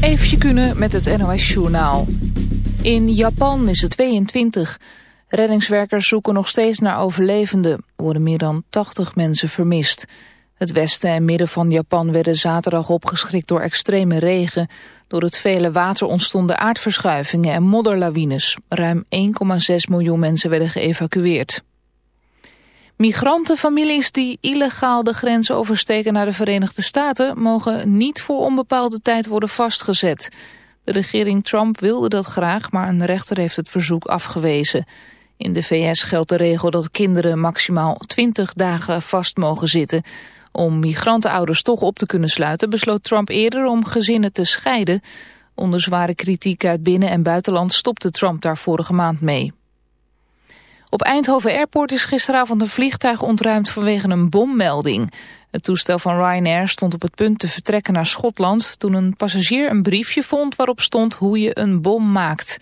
Eefje kunnen met het NOS-journaal. In Japan is het 22. Reddingswerkers zoeken nog steeds naar overlevenden. Er worden meer dan 80 mensen vermist. Het westen en midden van Japan werden zaterdag opgeschrikt door extreme regen. Door het vele water ontstonden aardverschuivingen en modderlawines. Ruim 1,6 miljoen mensen werden geëvacueerd. Migrantenfamilies die illegaal de grens oversteken naar de Verenigde Staten mogen niet voor onbepaalde tijd worden vastgezet. De regering Trump wilde dat graag, maar een rechter heeft het verzoek afgewezen. In de VS geldt de regel dat kinderen maximaal 20 dagen vast mogen zitten. Om migrantenouders toch op te kunnen sluiten besloot Trump eerder om gezinnen te scheiden. Onder zware kritiek uit binnen- en buitenland stopte Trump daar vorige maand mee. Op Eindhoven Airport is gisteravond een vliegtuig ontruimd vanwege een bommelding. Het toestel van Ryanair stond op het punt te vertrekken naar Schotland... toen een passagier een briefje vond waarop stond hoe je een bom maakt.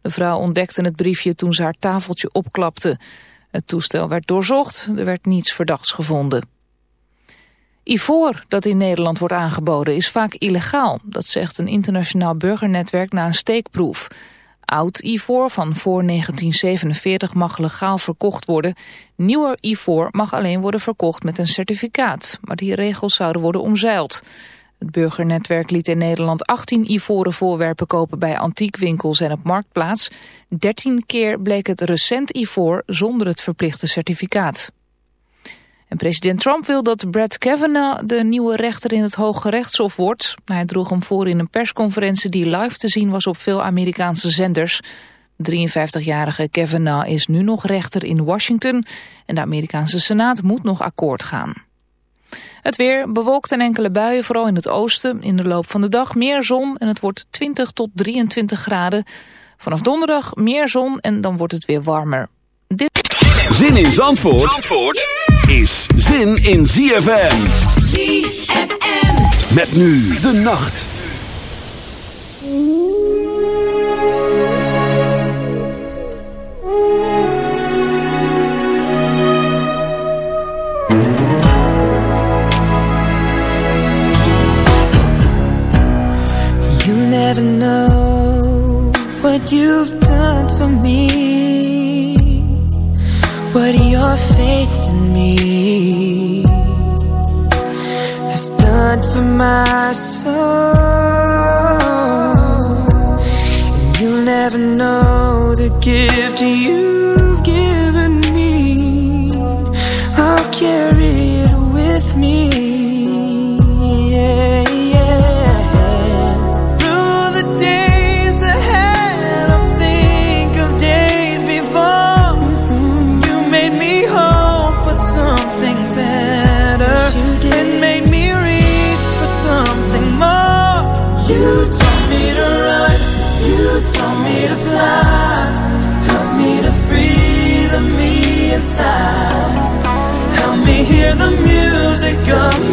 De vrouw ontdekte het briefje toen ze haar tafeltje opklapte. Het toestel werd doorzocht, er werd niets verdachts gevonden. Ivoor dat in Nederland wordt aangeboden is vaak illegaal. Dat zegt een internationaal burgernetwerk na een steekproef... Oud ivoor van voor 1947 mag legaal verkocht worden. Nieuwer ivoor mag alleen worden verkocht met een certificaat. Maar die regels zouden worden omzeild. Het burgernetwerk liet in Nederland 18 ivoren voorwerpen kopen bij antiekwinkels en op Marktplaats. 13 keer bleek het recent ivoor zonder het verplichte certificaat. En president Trump wil dat Brett Kavanaugh de nieuwe rechter in het Hoge Rechtshof wordt. Hij droeg hem voor in een persconferentie die live te zien was op veel Amerikaanse zenders. De 53-jarige Kavanaugh is nu nog rechter in Washington en de Amerikaanse Senaat moet nog akkoord gaan. Het weer bewolkt en enkele buien, vooral in het oosten. In de loop van de dag meer zon en het wordt 20 tot 23 graden. Vanaf donderdag meer zon en dan wordt het weer warmer. Dit... Zin in Zandvoort, Zandvoort? Is zin in ZFM. ZFM. Met nu de nacht. You never know what you've done for me. What your faith for my soul. And you'll never know the gift inside. Help me hear the music of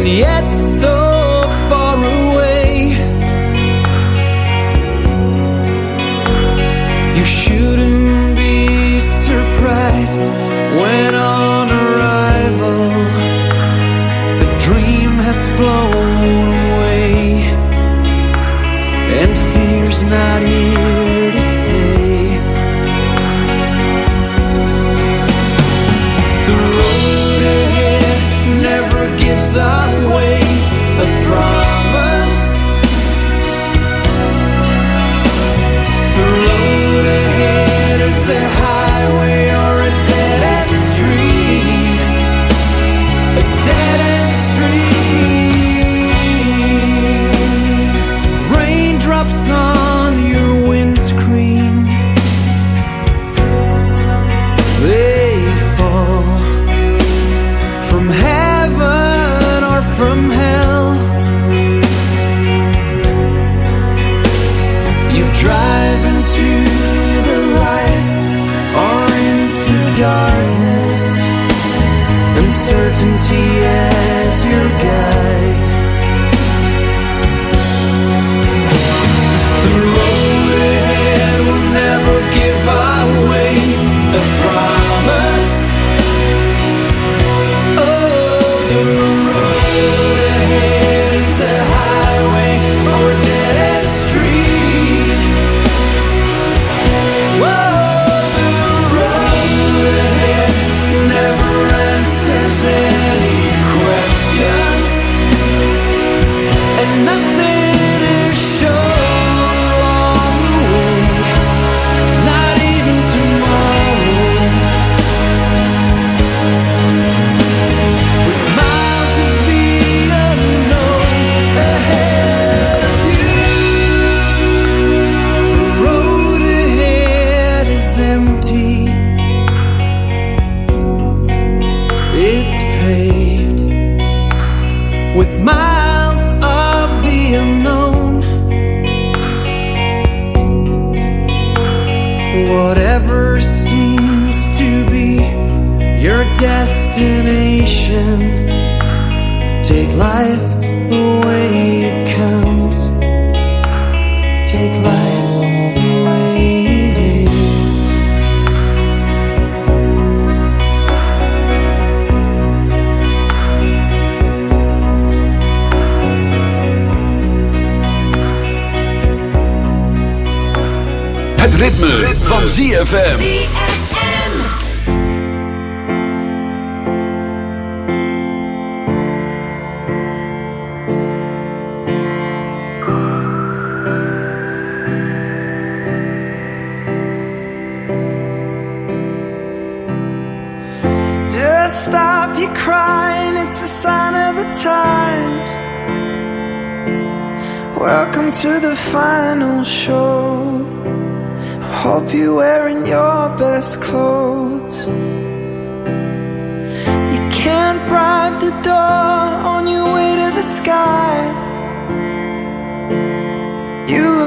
and yet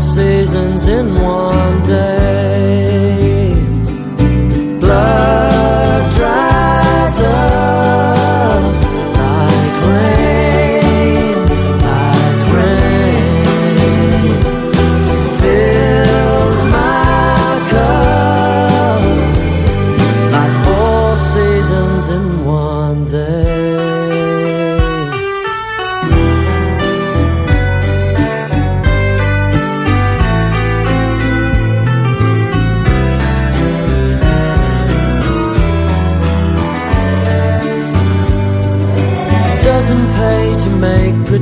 Seasons in one day.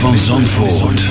van Zandvoort.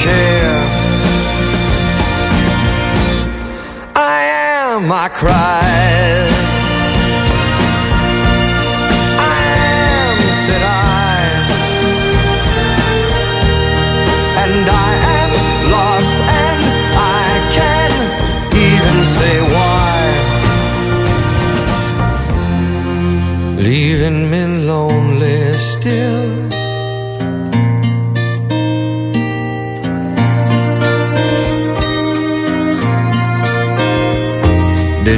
chair. I am, I cried. I am, said I. And I am lost, and I can't even say why. Leaving me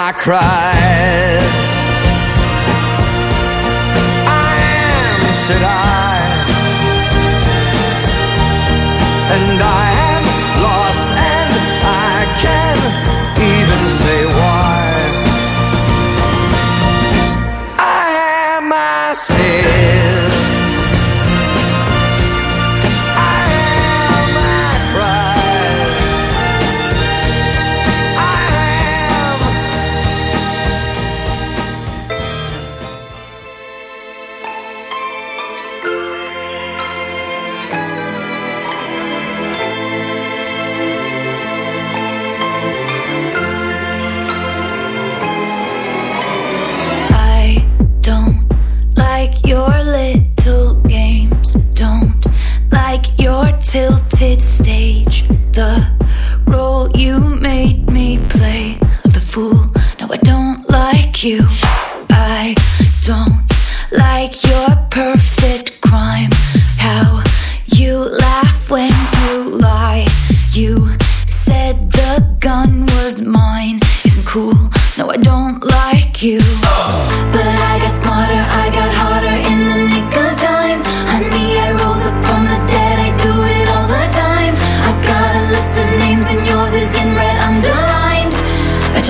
I cried. I am, said I.